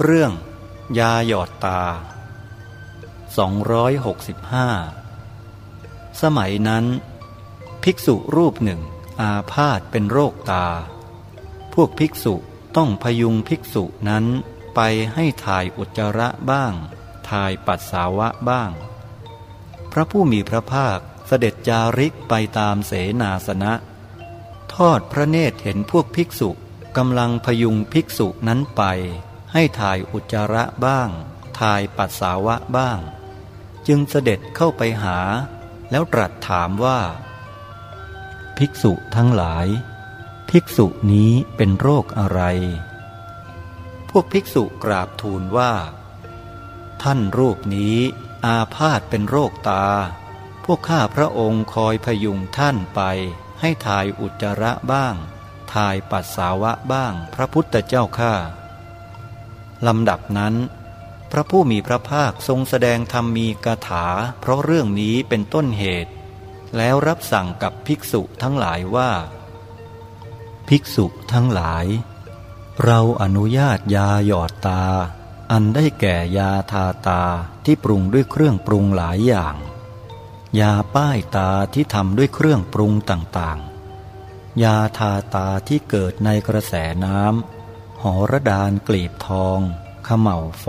เรื่องยาหยอดตา 265 สมัยนั้น ภิกษุรูปหนึ่งอาพาธเป็นโรคตา พวกภิกษุต้องพยุงภิกษุนั้นไปให้ถ่ายอุจจาระบ้าง ถ่ายปัสสาวะบ้าง พระผู้มีพระภาคเสด็จจาริกไปตามเสนาสนะ ทอดพระเนตรเห็นพวกภิกษุกำลังพยุงภิกษุนั้นไป ให้ถ่ายอุจจาระบ้าง ถ่ายปัสสาวะบ้าง จึงเสด็จเข้าไปหา แล้วตรัสถามว่า ภิกษุทั้งหลาย ภิกษุนี้เป็นโรคอะไร พวกภิกษุกราบทูลว่า ท่านรูปนี้อาพาธเป็นโรคตา พวกข้าพระองค์คอยพยุงท่านไป ให้ถ่ายอุจจาระบ้าง ถ่ายปัสสาวะบ้าง พระพุทธเจ้าข้า ลำดับนั้น พระผู้มีพระภาคทรงแสดงธรรมมีกถา เพราะเรื่องนี้เป็นต้นเหตุ แล้วรับสั่งกับภิกษุทั้งหลายว่า ภิกษุทั้งหลาย เราอนุญาตยาหยอดตา อันได้แก่ยาทาตาที่ปรุงด้วยเครื่องปรุงหลายอย่าง ยาป้ายตาที่ทำด้วยเครื่องปรุงต่างๆ ยาทาตาที่เกิดในกระแสน้ำ หอระดานกลีบทองขม่าไฟ